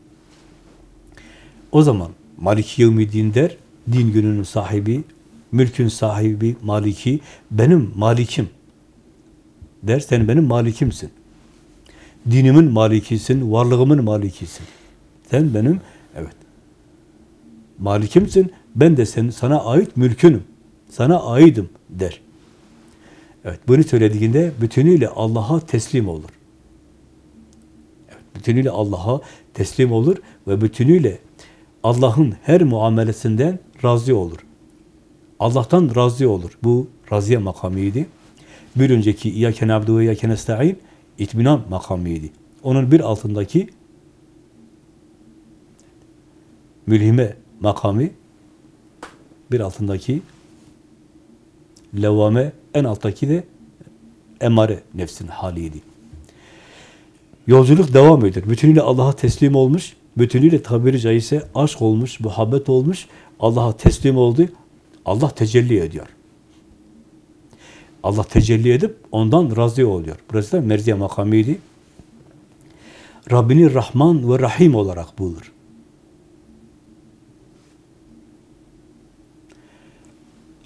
O zaman Maliki Yevmiddin der, din gününün sahibi, mülkün sahibi, maliki, benim malikim der, sen benim malikimsin. Dinimin malikisin, varlığımın malikisin. Sen benim, malikimsin, ben de sen, sana ait mülkünüm, sana aidim der. Evet, bunu söylediğinde bütünüyle Allah'a teslim olur. Evet, bütünüyle Allah'a teslim olur ve bütünüyle Allah'ın her muamelesinden razı olur. Allah'tan razı olur. Bu razıya makamıydı. Bir önceki İyyâke na'budu ve İyyâke nesta'in itminan makamıydı. Onun bir altındaki mülhime makamı bir altındaki levvame en alttaki de emare nefsin haliydi. Yolculuk devam ediyor. Bütünüyle Allah'a teslim olmuş, bütünüyle tabiri caizse aşk olmuş, muhabbet olmuş, Allah'a teslim oldu, Allah tecelli ediyor. Allah tecelli edip ondan razı oluyor. Burası da merziye makamıydı. Rabbini Rahman ve Rahim olarak bulur.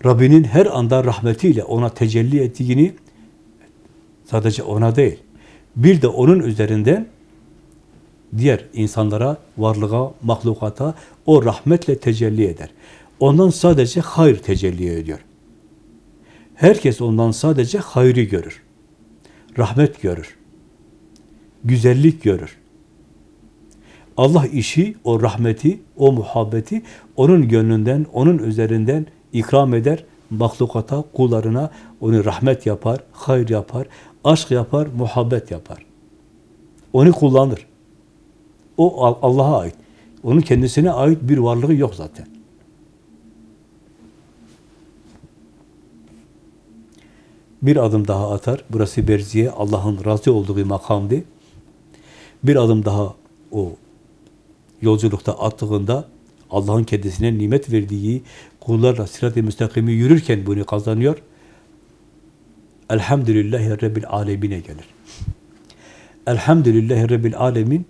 Rabbinin her anda rahmetiyle ona tecelli ettiğini sadece ona değil, bir de onun üzerinden diğer insanlara, varlığa, mahlukata o rahmetle tecelli eder. Ondan sadece hayır tecelli ediyor. Herkes ondan sadece hayrı görür. Rahmet görür. Güzellik görür. Allah işi, o rahmeti, o muhabbeti onun gönlünden, onun üzerinden ikram eder, mahlukata, kullarına onu rahmet yapar, hayır yapar, aşk yapar, muhabbet yapar. Onu kullanır. O Allah'a ait. Onun kendisine ait bir varlığı yok zaten. Bir adım daha atar. Burası Berziye, Allah'ın razı olduğu makamdı. Bir adım daha o yolculukta attığında Allah'ın kendisine nimet verdiği kullarla sirat-i müstakimi yürürken bunu kazanıyor. Elhamdülillahi Rabbil alemine gelir. Elhamdülillahi Rabbil alemin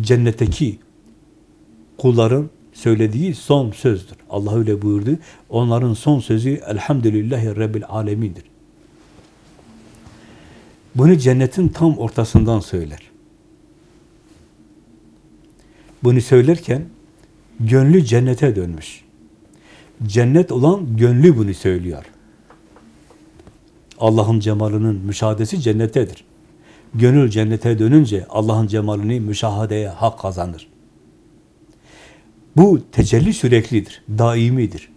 cennetteki kulların söylediği son sözdür. Allah öyle buyurdu. Onların son sözü Elhamdülillahi Rabbil alemindir. Bunu cennetin tam ortasından söyler. Bunu söylerken gönlü cennete dönmüş. Cennet olan gönlü bunu söylüyor. Allah'ın cemalının müşahadesi cennettedir. Gönül cennete dönünce Allah'ın cemalini müşahadeye hak kazanır. Bu tecelli süreklidir, daimidir.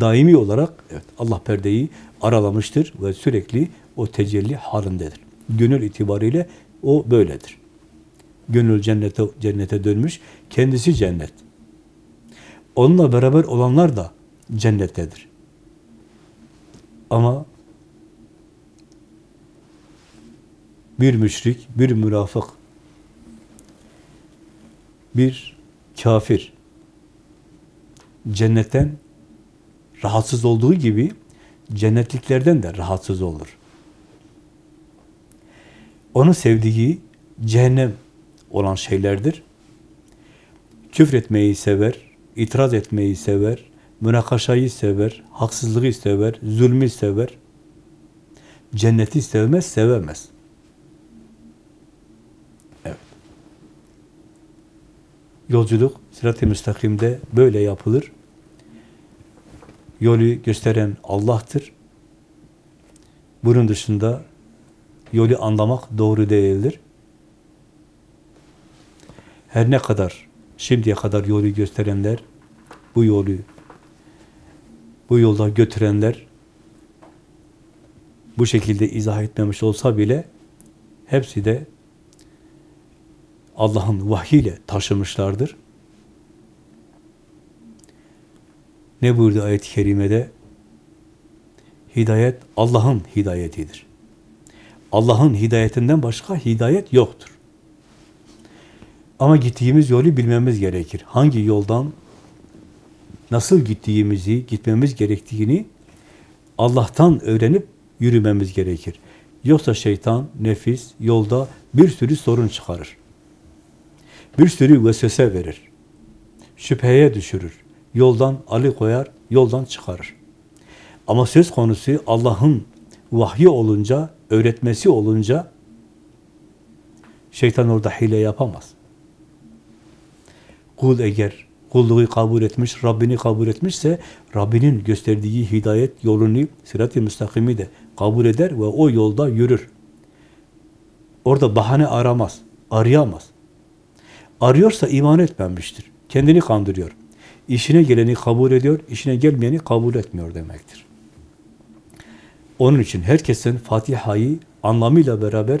Daimi olarak evet Allah perdeyi aralamıştır ve sürekli o tecelli halindedir. Gönül itibariyle o böyledir. Gönül cennete cennete dönmüş, kendisi cennet. Onunla beraber olanlar da cennettedir. Ama bir müşrik, bir münafık, bir kafir cennetten rahatsız olduğu gibi cennetliklerden de rahatsız olur. Onu sevdiği cehennem olan şeylerdir. Küfretmeyi sever, itiraz etmeyi sever, münakaşayı sever, haksızlığı sever, zulmü sever. Cenneti sevmez, sevemez. Evet. Yolculuk sirat-i müstakimde böyle yapılır. Yolu gösteren Allah'tır. Bunun dışında yolu anlamak doğru değildir. Her ne kadar şimdiye kadar yolu gösterenler, bu yolu bu yolda götürenler bu şekilde izah etmemiş olsa bile hepsi de Allah'ın vahyiyle taşımışlardır. Ne buyurdu ayet-i kerimede? Hidayet Allah'ın hidayetidir. Allah'ın hidayetinden başka hidayet yoktur. Ama gittiğimiz yolu bilmemiz gerekir. Hangi yoldan nasıl gittiğimizi, gitmemiz gerektiğini Allah'tan öğrenip yürümemiz gerekir. Yoksa şeytan, nefis yolda bir sürü sorun çıkarır. Bir sürü vesvese verir. Şüpheye düşürür. Yoldan alıkoyar, yoldan çıkarır. Ama söz konusu Allah'ın vahyi olunca, öğretmesi olunca şeytan orada hile yapamaz. Kul eğer kulluğu kabul etmiş, Rabbini kabul etmişse Rabbinin gösterdiği hidayet yolunu, sırat-ı müstakimi de kabul eder ve o yolda yürür. Orada bahane aramaz, arayamaz. Arıyorsa iman etmemiştir. Kendini kandırıyor. İşine geleni kabul ediyor, işine gelmeyeni kabul etmiyor demektir. Onun için herkesin Fatiha'yı anlamıyla beraber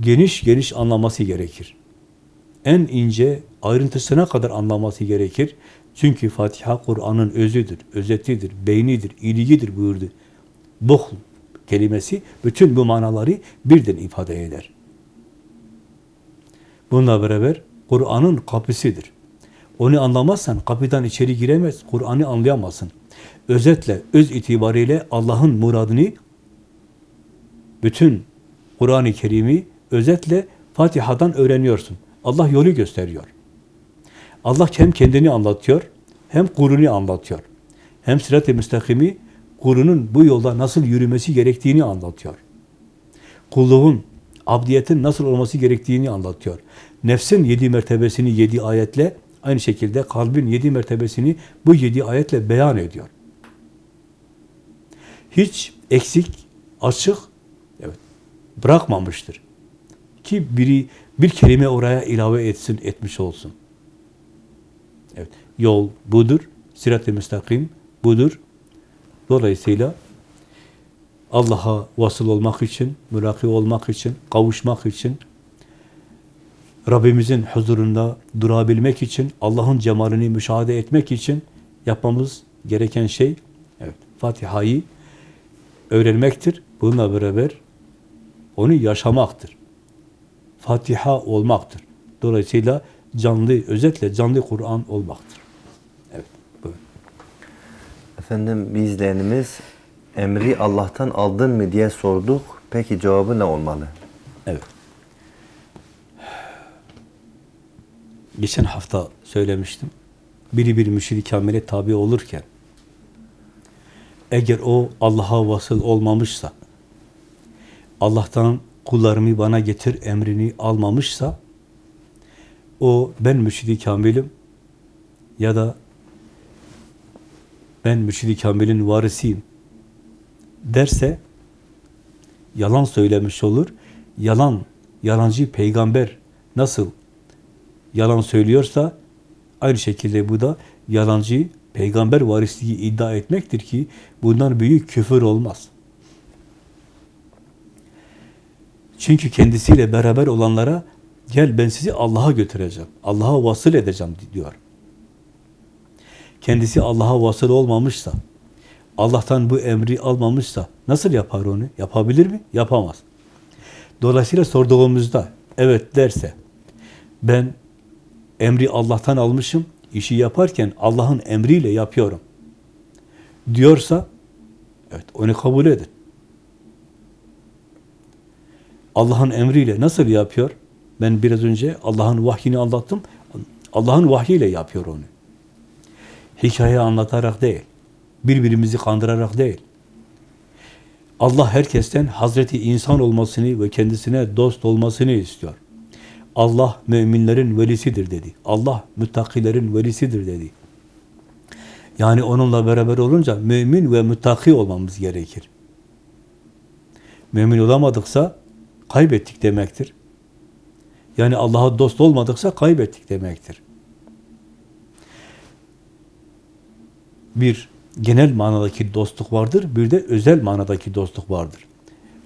geniş geniş anlaması gerekir. En ince ayrıntısına kadar anlaması gerekir. Çünkü Fatiha Kur'an'ın özüdür, özetidir, beynidir, iliğidir buyurdu. Buhl kelimesi bütün bu manaları birden ifade eder. Bununla beraber Kur'an'ın kapısıdır. Onu anlamazsan kapıdan içeri giremez, Kur'an'ı anlayamazsın. Özetle, öz itibariyle Allah'ın muradını, bütün Kur'an-ı Kerim'i özetle Fatiha'dan öğreniyorsun. Allah yolu gösteriyor. Allah hem kendini anlatıyor, hem kulunu anlatıyor. Hem sırat-ı müstakimi, kulunun bu yolda nasıl yürümesi gerektiğini anlatıyor. Kulluğun, abdiyetin nasıl olması gerektiğini anlatıyor. Nefsin yedi mertebesini yedi ayetle, aynı şekilde kalbin yedi mertebesini bu yedi ayetle beyan ediyor. Hiç eksik, açık evet, bırakmamıştır. Ki biri bir kelime oraya ilave etsin, etmiş olsun. Evet, yol budur, sirat-ı müstakim budur. Dolayısıyla Allah'a vasıl olmak için, mülaki olmak için, kavuşmak için, Rabbimizin huzurunda durabilmek için, Allah'ın cemalini müşahede etmek için yapmamız gereken şey, evet, Fatiha'yı öğrenmektir. Bununla beraber onu yaşamaktır. Fatiha olmaktır. Dolayısıyla canlı, özetle canlı Kur'an olmaktır. Evet, buyurun. Efendim bir izleyenimiz emri Allah'tan aldın mı diye sorduk. Peki cevabı ne olmalı? Evet. Geçen hafta söylemiştim. Biri bir müşrik kamile tabi olurken eğer o Allah'a vasıl olmamışsa Allah'tan kullarımı bana getir emrini almamışsa o ben müşrik kamilim ya da ben müşrik kamilin varisiyim derse yalan söylemiş olur. Yalan, yalancı peygamber nasıl yalan söylüyorsa aynı şekilde bu da yalancı peygamber varisliği iddia etmektir ki bundan büyük küfür olmaz. Çünkü kendisiyle beraber olanlara gel ben sizi Allah'a götüreceğim. Allah'a vasıl edeceğim diyor. Kendisi Allah'a vasıl olmamışsa, Allah'tan bu emri almamışsa nasıl yapar onu? Yapabilir mi? Yapamaz. Dolayısıyla sorduğumuzda evet derse ben emri Allah'tan almışım, işi yaparken Allah'ın emriyle yapıyorum diyorsa evet onu kabul edin. Allah'ın emriyle nasıl yapıyor? Ben biraz önce Allah'ın vahyini anlattım. Allah'ın vahyiyle yapıyor onu. Hikaye anlatarak değil. Birbirimizi kandırarak değil. Allah herkesten Hazreti insan olmasını ve kendisine dost olmasını istiyor. Allah müminlerin velisidir dedi. Allah müttakilerin velisidir dedi. Yani onunla beraber olunca mümin ve müttaki olmamız gerekir. Mümin olamadıksa kaybettik demektir. Yani Allah'a dost olmadıksa kaybettik demektir. Bir genel manadaki dostluk vardır, bir de özel manadaki dostluk vardır.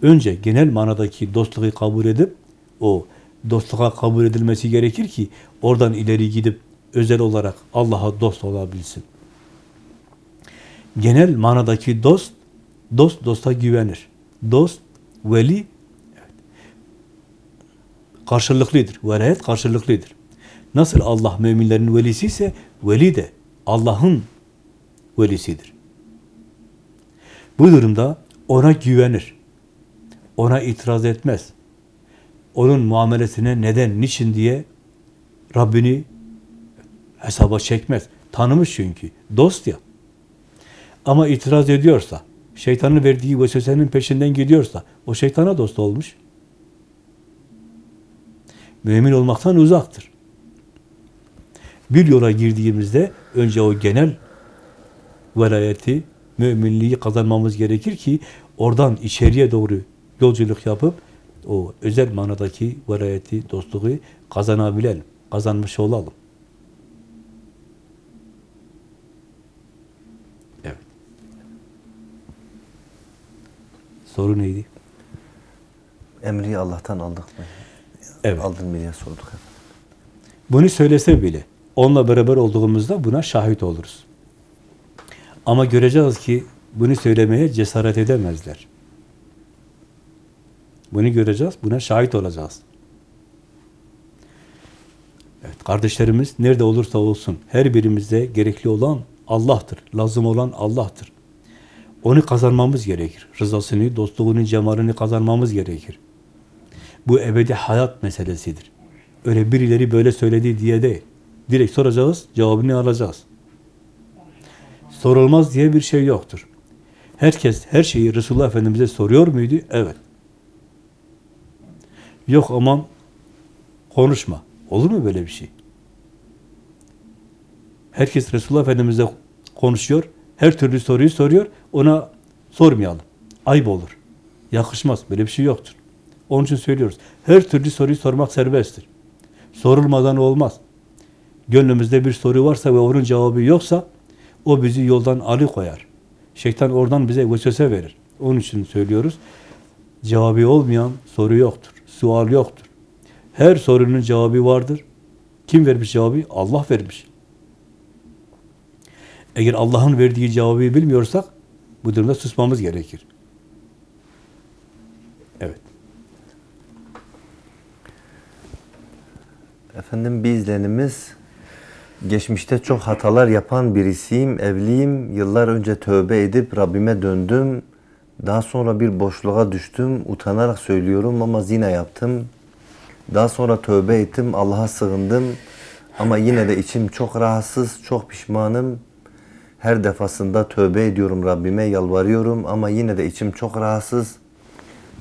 Önce genel manadaki dostluğu kabul edip, o dostluğa kabul edilmesi gerekir ki, oradan ileri gidip özel olarak Allah'a dost olabilsin. Genel manadaki dost, dost dosta güvenir. Dost, veli, karşılıklıdır. Velayet karşılıklıdır. Nasıl Allah müminlerin velisi ise, veli de Allah'ın velisidir. Bu durumda ona güvenir. Ona itiraz etmez. Onun muamelesine neden, niçin diye Rabbini hesaba çekmez. Tanımış çünkü. Dost ya. Ama itiraz ediyorsa, şeytanın verdiği vesvesenin peşinden gidiyorsa, o şeytana dost olmuş. Mümin olmaktan uzaktır. Bir yola girdiğimizde önce o genel velayeti, müminliği kazanmamız gerekir ki oradan içeriye doğru yolculuk yapıp o özel manadaki velayeti, dostluğu kazanabilelim, kazanmış olalım. Evet. Soru neydi? Emri Allah'tan aldık mı? Evet. Aldın mı diye sorduk efendim. Bunu söylese bile onunla beraber olduğumuzda buna şahit oluruz. Ama göreceğiz ki bunu söylemeye cesaret edemezler. Bunu göreceğiz, buna şahit olacağız. Evet, kardeşlerimiz nerede olursa olsun her birimizde gerekli olan Allah'tır. Lazım olan Allah'tır. Onu kazanmamız gerekir. Rızasını, dostluğunu, cemalini kazanmamız gerekir. Bu ebedi hayat meselesidir. Öyle birileri böyle söyledi diye değil. Direkt soracağız, cevabını alacağız. Sorulmaz diye bir şey yoktur. Herkes her şeyi Resulullah Efendimiz'e soruyor muydu? Evet. Yok aman konuşma. Olur mu böyle bir şey? Herkes Resulullah Efendimiz'e konuşuyor. Her türlü soruyu soruyor. Ona sormayalım. Ayıp olur. Yakışmaz. Böyle bir şey yoktur. Onun için söylüyoruz. Her türlü soruyu sormak serbesttir. Sorulmadan olmaz. Gönlümüzde bir soru varsa ve onun cevabı yoksa o bizi yoldan alıkoyar. Şeytan oradan bize vesvese verir. Onun için söylüyoruz. Cevabı olmayan soru yoktur. Sual yoktur. Her sorunun cevabı vardır. Kim vermiş cevabı? Allah vermiş. Eğer Allah'ın verdiği cevabı bilmiyorsak bu durumda susmamız gerekir. Evet. Efendim bir izlenimiz geçmişte çok hatalar yapan birisiyim, evliyim. Yıllar önce tövbe edip Rabbime döndüm. Daha sonra bir boşluğa düştüm. Utanarak söylüyorum ama zina yaptım. Daha sonra tövbe ettim, Allah'a sığındım. Ama yine de içim çok rahatsız, çok pişmanım. Her defasında tövbe ediyorum Rabbime, yalvarıyorum ama yine de içim çok rahatsız.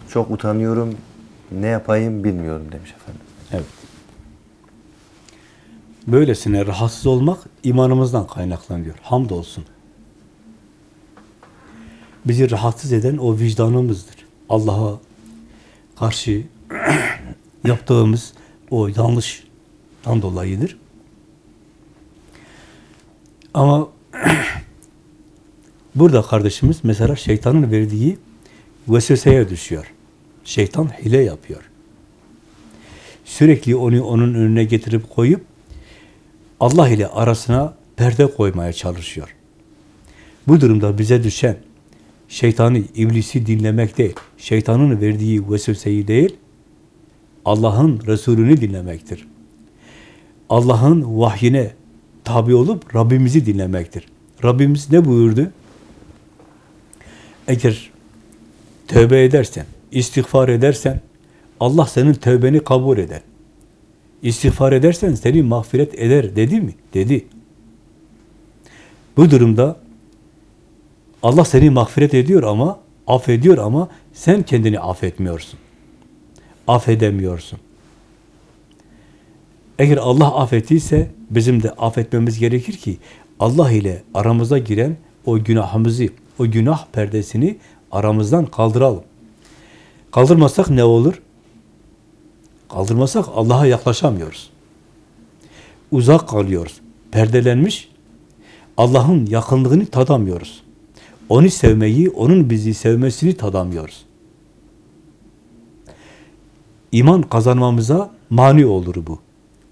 Çok utanıyorum. Ne yapayım bilmiyorum demiş efendim. Evet. Böylesine rahatsız olmak imanımızdan kaynaklanıyor. Hamdolsun. Bizi rahatsız eden o vicdanımızdır. Allah'a karşı yaptığımız o yanlıştan dolayıdır. Ama burada kardeşimiz mesela şeytanın verdiği vesveseye düşüyor. Şeytan hile yapıyor. Sürekli onu onun önüne getirip koyup Allah ile arasına perde koymaya çalışıyor. Bu durumda bize düşen şeytanı, iblisi dinlemek değil, şeytanın verdiği vesveseyi değil, Allah'ın Resulünü dinlemektir. Allah'ın vahyine tabi olup Rabbimizi dinlemektir. Rabbimiz ne buyurdu? Eğer tövbe edersen, istiğfar edersen, Allah senin tövbeni kabul eder. İstiğfar edersen seni mağfiret eder dedi mi? Dedi. Bu durumda Allah seni mağfiret ediyor ama, affediyor ama sen kendini affetmiyorsun. Affedemiyorsun. Eğer Allah affettiyse bizim de affetmemiz gerekir ki Allah ile aramıza giren o günahımızı, o günah perdesini aramızdan kaldıralım. Kaldırmazsak ne olur? Kaldırmasak Allah'a yaklaşamıyoruz. Uzak kalıyoruz. Perdelenmiş, Allah'ın yakınlığını tadamıyoruz. Onu sevmeyi, onun bizi sevmesini tadamıyoruz. İman kazanmamıza mani olur bu.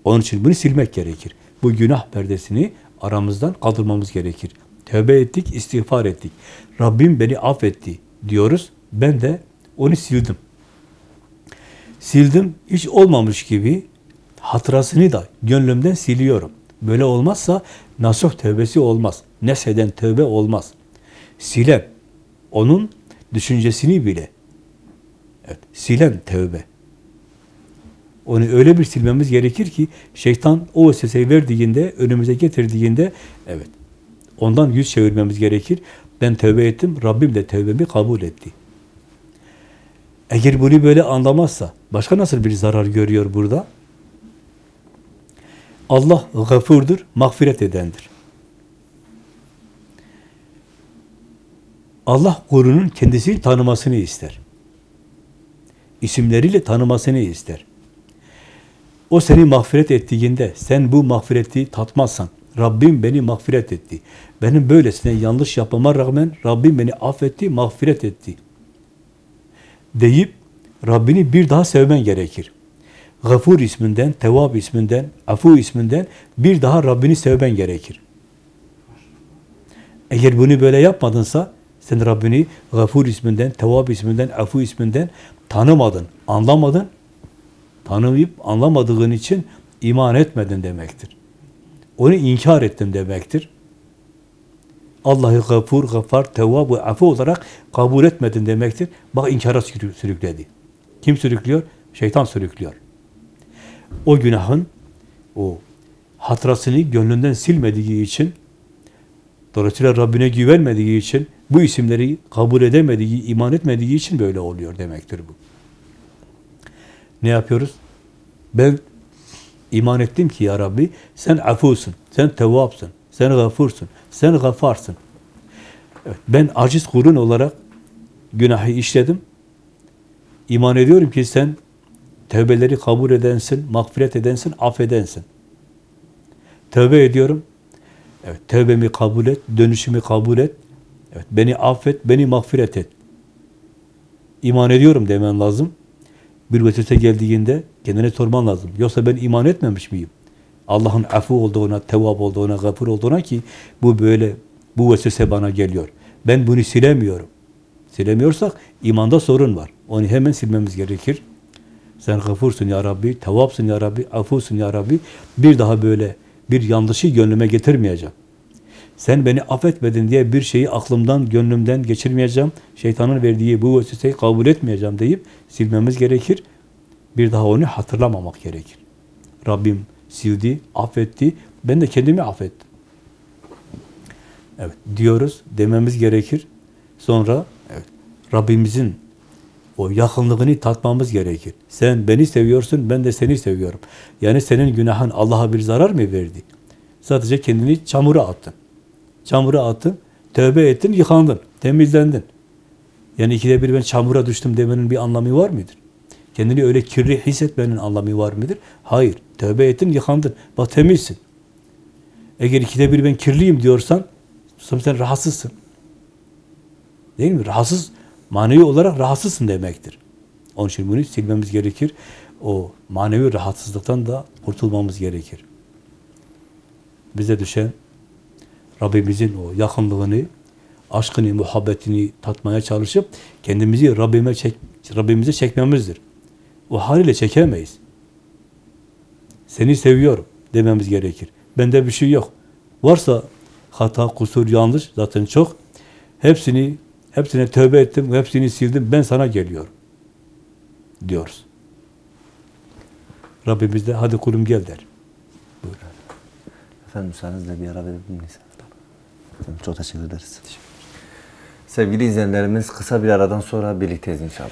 Onun için bunu silmek gerekir. Bu günah perdesini aramızdan kaldırmamız gerekir. Tövbe ettik, istiğfar ettik. Rabbim beni affetti diyoruz. Ben de onu sildim. Sildim, hiç olmamış gibi hatırasını da gönlümden siliyorum. Böyle olmazsa nasuh tövbesi olmaz. Nesheden tövbe olmaz. Silen, onun düşüncesini bile evet, silen tövbe. Onu öyle bir silmemiz gerekir ki şeytan o vesveseyi verdiğinde, önümüze getirdiğinde evet ondan yüz çevirmemiz gerekir. Ben tövbe ettim, Rabbim de tövbemi kabul etti. Eğer bunu böyle anlamazsa başka nasıl bir zarar görüyor burada? Allah gafurdur, mağfiret edendir. Allah kulunun kendisini tanımasını ister. İsimleriyle tanımasını ister. O seni mağfiret ettiğinde sen bu mağfireti tatmazsan, Rabbim beni mağfiret etti. Benim böylesine yanlış yapmama rağmen Rabbim beni affetti, mağfiret etti. Deyip Rabbini bir daha sevmen gerekir. Gafur isminden, Tevab isminden, Afu isminden bir daha Rabbini sevmen gerekir. Eğer bunu böyle yapmadınsa sen Rabbini Gafur isminden, Tevab isminden, Afu isminden tanımadın, anlamadın. Tanımayıp anlamadığın için iman etmedin demektir. Onu inkar ettin demektir. Allah'ı gafur, gafar, tevvab ve afu olarak kabul etmedin demektir. Bak inkara sürü- sürükledi. Kim sürüklüyor? Şeytan sürüklüyor. O günahın o hatırasını gönlünden silmediği için dolayısıyla Rabbine güvenmediği için bu isimleri kabul edemediği, iman etmediği için böyle oluyor demektir bu. Ne yapıyoruz? Ben iman ettim ki ya Rabbi sen afusun, sen tevvapsın, sen gafursun, sen gafarsın. Evet, ben aciz kulun olarak günahı işledim. İman ediyorum ki sen tövbeleri kabul edensin, mağfiret edensin, affedensin. Tövbe ediyorum. Evet, tövbemi kabul et, dönüşümü kabul et. Evet, beni affet, beni mağfiret et. İman ediyorum demen lazım. Bir vesvese geldiğinde kendine sorman lazım. Yoksa ben iman etmemiş miyim? Allah'ın afu olduğuna, tevvab olduğuna, gafur olduğuna ki bu böyle, bu vesvese bana geliyor. Ben bunu silemiyorum. Silemiyorsak imanda sorun var. Onu hemen silmemiz gerekir. Sen gafursun ya Rabbi, tevvapsın ya Rabbi, afusun ya Rabbi. Bir daha böyle bir yanlışı gönlüme getirmeyeceğim. Sen beni affetmedin diye bir şeyi aklımdan, gönlümden geçirmeyeceğim. Şeytanın verdiği bu vesveseyi kabul etmeyeceğim deyip silmemiz gerekir. Bir daha onu hatırlamamak gerekir. Rabbim sildi, affetti. Ben de kendimi affettim. Evet diyoruz, dememiz gerekir. Sonra evet, Rabbimizin o yakınlığını tatmamız gerekir. Sen beni seviyorsun, ben de seni seviyorum. Yani senin günahın Allah'a bir zarar mı verdi? Sadece kendini çamura attın. Çamura attın, tövbe ettin, yıkandın, temizlendin. Yani ikide bir ben çamura düştüm demenin bir anlamı var mıdır? Kendini öyle kirli hissetmenin anlamı var mıdır? Hayır. Tövbe ettin, yıkandın. Bak temizsin. Eğer ikide bir ben kirliyim diyorsan, sen rahatsızsın. Değil mi? Rahatsız, manevi olarak rahatsızsın demektir. Onun için bunu silmemiz gerekir. O manevi rahatsızlıktan da kurtulmamız gerekir. Bize düşen Rabbimizin o yakınlığını, aşkını, muhabbetini tatmaya çalışıp kendimizi Rabbime çek, Rabbimize çekmemizdir. O haliyle çekemeyiz. Seni seviyorum dememiz gerekir. Bende bir şey yok. Varsa hata, kusur, yanlış zaten çok. Hepsini hepsine tövbe ettim, hepsini sildim. Ben sana geliyorum. Diyoruz. Rabbimiz de hadi kulum gel der. Buyur. Efendim müsaadenizle bir ara verebilir miyiz? Efendim, çok teşekkür ederiz. Sevgili izleyenlerimiz kısa bir aradan sonra birlikteyiz inşallah.